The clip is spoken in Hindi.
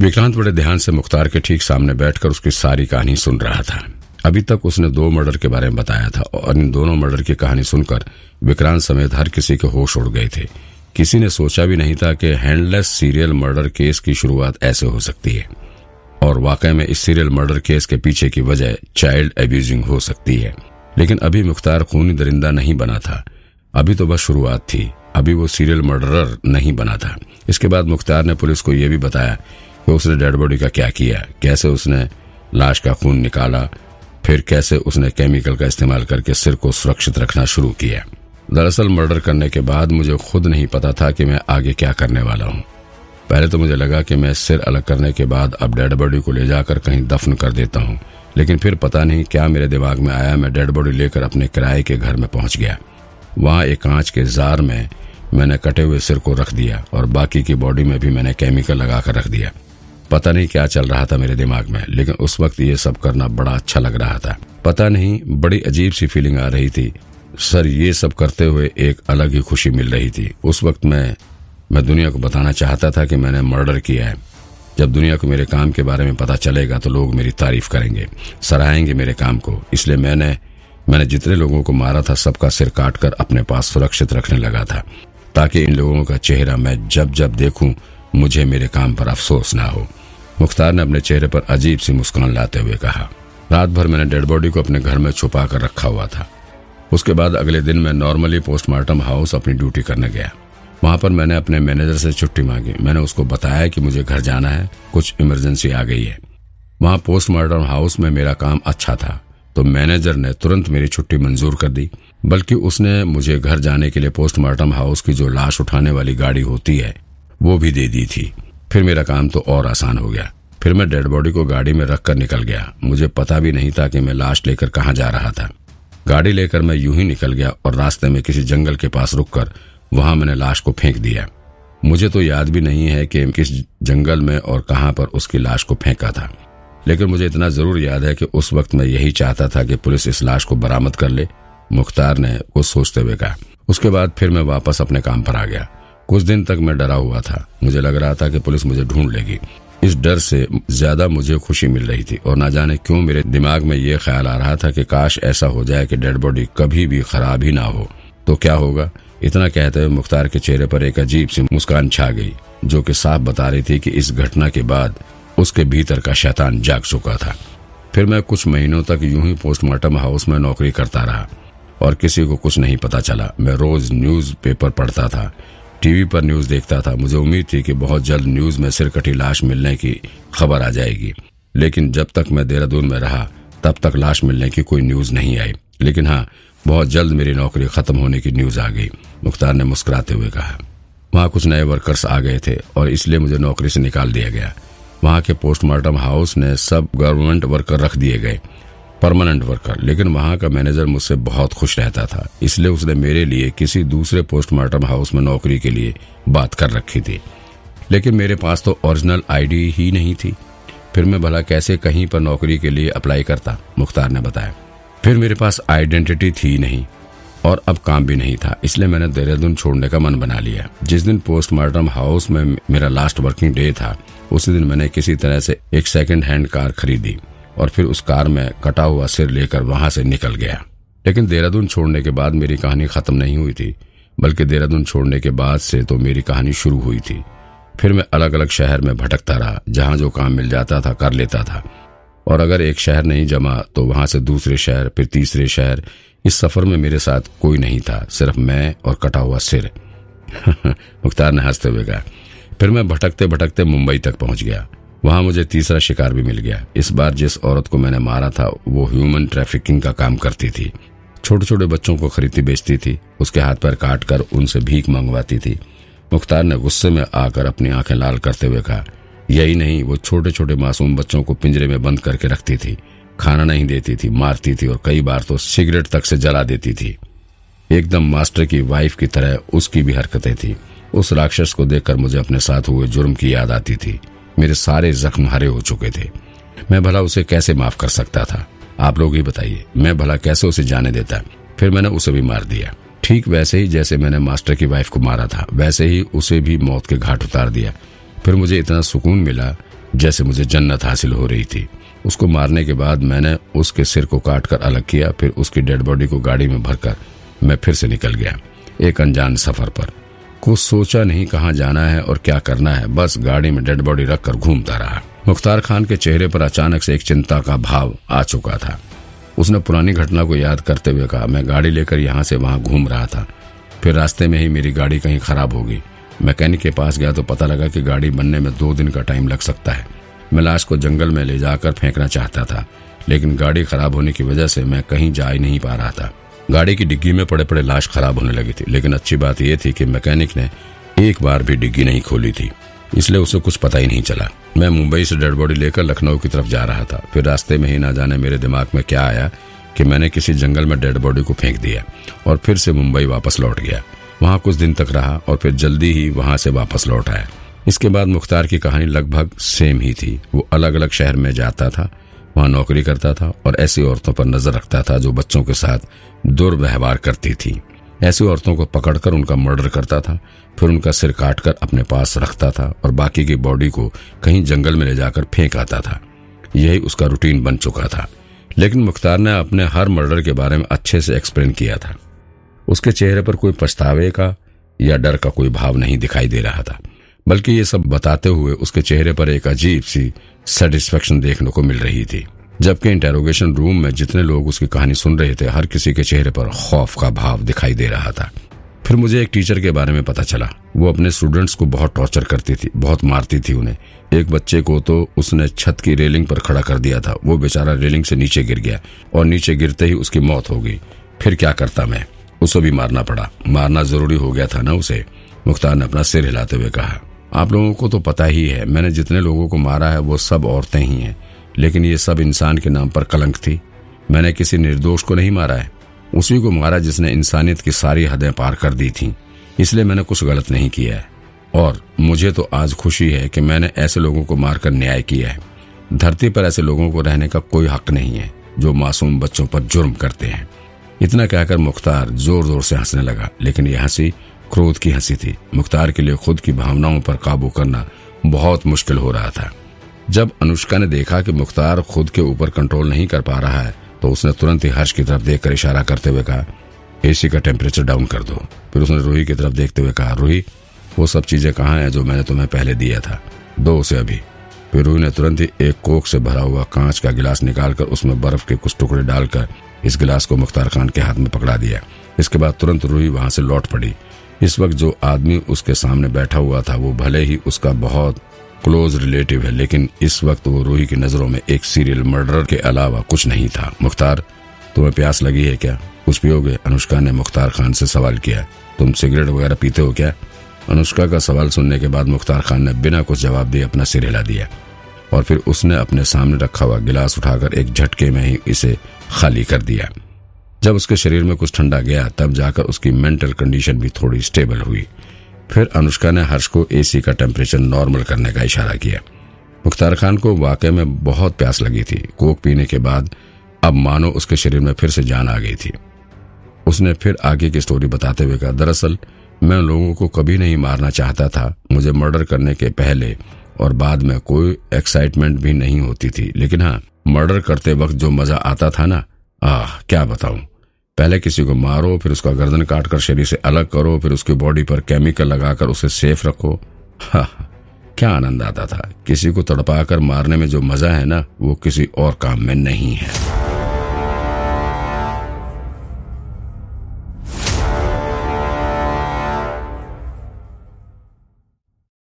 विक्रांत बड़े ध्यान से मुख्तार के ठीक सामने बैठकर उसकी सारी कहानी सुन रहा था। अभी तक उसने दो मर्डर के बारे में बताया था और इन दोनों मर्डर की कहानी सुनकर विक्रांत समेत हर किसी के होश उड़ गए थे। किसी ने सोचा भी नहीं था कि हैंडलेस सीरियल मर्डर केस की शुरुआत ऐसे हो सकती है और वाकई में इस सीरियल मर्डर केस के पीछे की वजह चाइल्ड एब्यूजिंग हो सकती है। लेकिन अभी मुख्तार खूनी दरिंदा नहीं बना था। अभी तो बस शुरुआत थी। अभी वो सीरियल मर्डरर नहीं बना था। इसके बाद मुख्तार ने पुलिस को यह भी बताया कि उसने डेड बॉडी का क्या किया कैसे उसने लाश का खून निकाला? फिर कैसे उसने केमिकल का इस्तेमाल करके सिर को सुरक्षित रखना शुरू किया दरअसल मर्डर करने के बाद मुझे खुद नहीं पता था कि मैं आगे क्या करने वाला हूँ। पहले तो मुझे लगा कि मैं सिर अलग करने के बाद अब डेड बॉडी को ले जाकर कहीं दफन कर देता हूँ। लेकिन फिर पता नहीं क्या मेरे दिमाग में आया, मैं डेड बॉडी लेकर अपने किराए के घर में पहुँच गया। वहाँ एक कांच के जार में मैंने कटे हुए सिर को रख दिया और बाकी की बॉडी में भी मैंने केमिकल लगाकर रख दिया। पता नहीं क्या चल रहा था मेरे दिमाग में, लेकिन उस वक्त ये सब करना बड़ा अच्छा लग रहा था। पता नहीं, बड़ी अजीब सी फीलिंग आ रही थी। सर, ये सब करते हुए एक अलग ही खुशी मिल रही थी। उस वक्त मैं मैं दुनिया को बताना चाहता था कि मैंने मर्डर किया है। जब दुनिया को मेरे काम के बारे में पता चलेगा तो लोग मेरी तारीफ़ करेंगे, सराहेंगे मेरे काम को। इसलिए मैंने मैंने जितने लोगों को मारा था, सबका सिर काटकर अपने पास सुरक्षित रखने लगा था, ताकि इन लोगों का चेहरा मैं जब जब देखूँ, मुझे मेरे काम पर अफसोस ना हो। मुख्तार ने अपने चेहरे पर अजीब सी मुस्कान लाते हुए कहा रात भर मैंने डेड बॉडी को अपने घर में छुपा कर रखा हुआ था। उसके बाद अगले दिन मैं नॉर्मली पोस्टमार्टम हाउस अपनी ड्यूटी करने गया। वहाँ पर मैंने अपने मैनेजर से छुट्टी मांगी। मैंने उसको बताया कि मुझे घर जाना है, कुछ इमरजेंसी आ गई है। वहाँ पोस्टमार्टम हाउस में मेरा काम अच्छा था तो मैनेजर ने तुरंत मेरी छुट्टी मंजूर कर दी। बल्कि उसने मुझे घर जाने के लिए पोस्टमार्टम हाउस की जो लाश उठाने वाली गाड़ी होती है, वो भी दे दी थी। फिर मेरा काम तो और आसान हो गया। फिर मैं डेड बॉडी को गाड़ी में रखकर निकल गया। मुझे पता भी नहीं था कि मैं लाश लेकर कहाँ जा रहा था। गाड़ी लेकर मैं यूँ ही निकल गया और रास्ते में किसी जंगल के पास रुककर वहाँ मैंने लाश को फेंक दिया। मुझे तो याद भी नहीं है कि किस जंगल में और कहाँ पर उसकी लाश को फेंका था। लेकिन मुझे इतना ज़रूर याद है कि उस वक्त मैं यही चाहता था कि पुलिस इस लाश को बरामद कर ले, मुख्तार ने कुछ सोचते हुए कहा। उसके बाद फिर मैं वापस अपने काम पर आ गया। कुछ दिन तक मैं डरा हुआ था। मुझे लग रहा था कि पुलिस मुझे ढूंढ लेगी। इस डर से ज़्यादा मुझे खुशी मिल रही थी और ना जाने क्यों मेरे दिमाग में ये ख्याल आ रहा था कि काश ऐसा हो जाए कि डेड बॉडी कभी भी खराब ही ना हो। तो क्या होगा? इतना कहते हुए मुख्तार के चेहरे पर एक अजीब सी मुस्कान छा गई, जो कि साफ़ बता रही थी कि इस घटना के बाद उसके भीतर का शैतान जाग चुका था। फिर मैं कुछ महीनों तक यूँ ही पोस्टमार्टम हाउस में नौकरी करता रहा और किसी को कुछ नहीं पता चला। मैं रोज न्यूज़ पढ़ता था टीवी पर न्यूज़ देखता था। मुझे उम्मीद थी कि बहुत जल्द न्यूज़ में सिरकटी लाश मिलने की खबर आ जाएगी। लेकिन जब तक मैं देहरादून में रहा, तब तक लाश मिलने की कोई न्यूज़ नहीं आई। लेकिन हाँ बहुत जल्द मेरी नौकरी खत्म होने की न्यूज़ आ गई, मुख्तार ने मुस्कुराते हुए कहा। वहाँ कुछ नए वर्कर्स आ गए थे और इसलिए मुझे नौकरी से निकाल दिया गया। वहाँ के पोस्टमार्टम हाउस ने सब गवर्नमेंट वर्कर रख दिए गए। परमानेंट वर्कर लेकिन वहाँ का मैनेजर मुझसे बहुत खुश रहता था। इसलिए उसने मेरे लिए किसी दूसरे पोस्टमार्टम हाउस में नौकरी के लिए बात कर रखी थी। लेकिन मेरे पास तो ओरिजिनल आईडी ही नहीं थी। फिर मैं भला कैसे कहीं पर नौकरी के लिए अप्लाई करता, मुख्तार ने बताया। फिर मेरे पास आइडेंटिटी थी नहीं, और अब काम भी नहीं था। इसलिए मैंने देहरादून छोड़ने का मन बना लिया। जिस दिन पोस्टमार्टम हाउस में मेरा लास्ट वर्किंग डे था, उसी दिन मैंने किसी तरह से एक सेकंड हैंड कार खरीदी। और फिर उस कार में कटा हुआ सिर लेकर वहाँ से निकल गया। लेकिन देहरादून छोड़ने के बाद मेरी कहानी खत्म नहीं हुई थी, बल्कि देहरादून छोड़ने के बाद से तो मेरी कहानी शुरू हुई थी। फिर मैं अलग अलग शहर में भटकता रहा, जहाँ जो काम मिल जाता था कर लेता था। और अगर एक शहर नहीं जमा तो वहाँ से दूसरे शहर, फिर तीसरे शहर, इस सफ़र में मेरे साथ कोई नहीं था, सिर्फ़ मैं और कटा हुआ सिर। मुख्तार ने हँसते हुए कहा। फिर मैं भटकते भटकते मुंबई तक पहुँच गया। वहाँ मुझे तीसरा शिकार भी मिल गया। इस बार जिस औरत को मैंने मारा था, वो ह्यूमन ट्रैफिकिंग का काम करती थी। छोटे छोटे बच्चों को खरीदती, बेचती थी। उसके हाथ पर काट कर उनसे भीख मंगवाती थी। मुख्तार ने गुस्से में आकर अपनी आँखें लाल करते हुए कहा, यही नहीं, वो छोटे छोटे मासूम बच्चों को पिंजरे में बंद करके रखती थी। खाना नहीं देती थी, मारती थी और कई बार तो सिगरेट तक से जला देती थी। एकदम मास्टर की वाइफ की तरह उसकी भी हरकतें थी। उस राक्षस को देखकर मुझे अपने साथ हुए जुर्म की याद आती थी। मेरे सारे जख्म हरे हो चुके थे। मैं भला उसे कैसे माफ़ कर सकता था? आप लोग ही बताइए, मैं भला कैसे उसे जाने देता? फिर मैंने उसे भी मार दिया। ठीक वैसे ही जैसे मैंने मास्टर की वाइफ को मारा था, वैसे ही उसे भी मौत के घाट उतार दिया। फिर मुझे इतना सुकून मिला जैसे मुझे जन्नत हासिल हो रही थी। उसको मारने के बाद मैंने उसके सिर को काट कर अलग किया, फिर उसकी डेड बॉडी को गाड़ी में भरकर मैं फिर से निकल गया, एक अनजान सफ़र पर। कुछ सोचा नहीं कहाँ जाना है और क्या करना है। बस गाड़ी में डेड बॉडी रखकर घूमता रहा। मुख्तार खान के चेहरे पर अचानक से एक चिंता का भाव आ चुका था। उसने पुरानी घटना को याद करते हुए कहा, मैं गाड़ी लेकर यहाँ से वहाँ घूम रहा था। फिर रास्ते में ही मेरी गाड़ी कहीं खराब होगी। मैकेनिक के पास गया तो पता लगा कि गाड़ी बनने में दो दिन का टाइम लग सकता है। मैं लाश को जंगल में ले जाकर फेंकना चाहता था, लेकिन गाड़ी खराब होने की वजह से मैं कहीं जा ही नहीं पा रहा था। गाड़ी की डिग्गी में पड़े पड़े लाश खराब होने लगी थी, लेकिन अच्छी बात यह थी कि मैकेनिक ने एक बार भी डिग्गी नहीं खोली थी, इसलिए उसे कुछ पता ही नहीं चला। मैं मुंबई से डेड बॉडी लेकर लखनऊ की तरफ़ जा रहा था, फिर रास्ते में ही ना जाने मेरे दिमाग में क्या आया कि मैंने किसी जंगल में डेड बॉडी को फेंक दिया और फिर से मुंबई वापस लौट गया। वहाँ कुछ दिन तक रहा और फिर जल्दी ही वहाँ से वापस लौट आया। इसके बाद मुख्तार की कहानी लगभग सेम ही थी। वो अलग अलग शहर में जाता था वहाँ नौकरी करता था और ऐसी औरतों पर नज़र रखता था जो बच्चों के साथ दुर्व्यवहार करती थी। ऐसी औरतों को पकड़कर उनका मर्डर करता था, फिर उनका सिर काटकर अपने पास रखता था और बाकी की बॉडी को कहीं जंगल में ले जाकर फेंक आता था। यही उसका रूटीन बन चुका था। लेकिन मुख्तार ने अपने हर मर्डर के बारे में अच्छे से एक्सप्लेन किया था। उसके चेहरे पर कोई पछतावे का या डर का कोई भाव नहीं दिखाई दे रहा था। बल्कि ये सब बताते हुए उसके चेहरे पर एक अजीब सी सेटिस्फेक्शन देखने को मिल रही थी। जबकि इंटेरोगेशन रूम में जितने लोग उसकी कहानी सुन रहे थे, हर किसी के चेहरे पर खौफ का भाव दिखाई दे रहा था। फिर मुझे एक टीचर के बारे में पता चला। वो अपने स्टूडेंट्स को बहुत टॉर्चर करती थी, बहुत मारती थी उन्हें। एक बच्चे को तो उसने छत की रेलिंग पर खड़ा कर दिया था। वो बेचारा रेलिंग से नीचे गिर गया और नीचे गिरते ही उसकी मौत हो गई। फिर क्या करता मैं? उसे भी मारना पड़ा। मारना ज़रूरी हो गया था ना उसे? मुख्तार ने अपना सिर हिलाते हुए कहा आप लोगों को तो पता ही है, मैंने जितने लोगों को मारा है, वो सब औरतें ही हैं। लेकिन ये सब इंसान के नाम पर कलंक थी। मैंने किसी निर्दोष को नहीं मारा है। उसी को मारा जिसने इंसानियत की सारी हदें पार कर दी थी। इसलिए मैंने कुछ गलत नहीं किया है। और मुझे तो आज खुशी है कि मैंने ऐसे लोगों को मारकर न्याय किया है। धरती पर ऐसे लोगों को रहने का कोई हक नहीं है, जो मासूम बच्चों पर जुर्म करते हैं। इतना कहकर मुख्तार ज़ोर ज़ोर से हंसने लगा, लेकिन यह हँसी क्रोध की हँसी थी। मुख्तार के लिए खुद की भावनाओं पर काबू करना बहुत मुश्किल हो रहा था। जब अनुष्का ने देखा कि मुख्तार खुद के ऊपर कंट्रोल नहीं कर पा रहा है तो उसने तुरंत ही हर्ष की तरफ़ देखकर इशारा करते हुए कहा, एसी का टेम्परेचर डाउन कर दो। फिर उसने रूही की तरफ़ देखते हुए कहा, रूही, वो सब चीज़ें कहाँ हैं जो मैंने तुम्हें पहले दिया था? दो उसे अभी। फिर रूही ने तुरंत ही एक कोक से भरा हुआ कांच का गिलास निकालकर उसमें बर्फ़ के कुछ टुकड़े डालकर इस गिलास को मुख्तार खान के हाथ में पकड़ा दिया। इसके बाद तुरंत रूही वहाँ से लौट पड़ी। इस वक्त जो आदमी उसके सामने बैठा हुआ था, वो भले ही उसका बहुत क्लोज रिलेटिव है, लेकिन इस वक्त वो रूही की नज़रों में एक सीरियल मर्डर के अलावा कुछ नहीं था। मुख्तार, तुम्हें प्यास लगी है क्या? कुछ पियोगे? अनुष्का ने मुख्तार खान से सवाल किया। तुम सिगरेट वगैरह पीते हो क्या? अनुष्का का सवाल सुनने के बाद मुख्तार खान ने बिना कुछ जवाब दिए अपना सिर हिला दिया और फिर उसने अपने सामने रखा हुआ गिलास उठाकर एक झटके में ही इसे खाली कर दिया। जब उसके शरीर में कुछ ठंडा गया, तब जाकर उसकी मेंटल कंडीशन भी थोड़ी स्टेबल हुई। फिर अनुष्का ने हर्ष को एसी का टेम्परेचर नॉर्मल करने का इशारा किया। मुख्तार खान को वाकई में बहुत प्यास लगी थी। कोक पीने के बाद अब मानो उसके शरीर में फिर से जान आ गई थी। उसने फिर आगे की स्टोरी बताते हुए कहा, दरअसल, मैं लोगों को कभी नहीं मारना चाहता था। मुझे मर्डर करने के पहले और बाद में कोई एक्साइटमेंट भी नहीं होती थी। लेकिन हाँ मर्डर करते वक्त जो मज़ा आता था ना, आह, क्या बताऊँ? पहले किसी को मारो, फिर उसका गर्दन काटकर शरीर से अलग करो, फिर उसकी बॉडी पर केमिकल लगाकर उसे सेफ़ रखो। हा, क्या आनंद आता था? किसी को तड़पाकर मारने में जो मज़ा है ना, वो किसी और काम में नहीं है।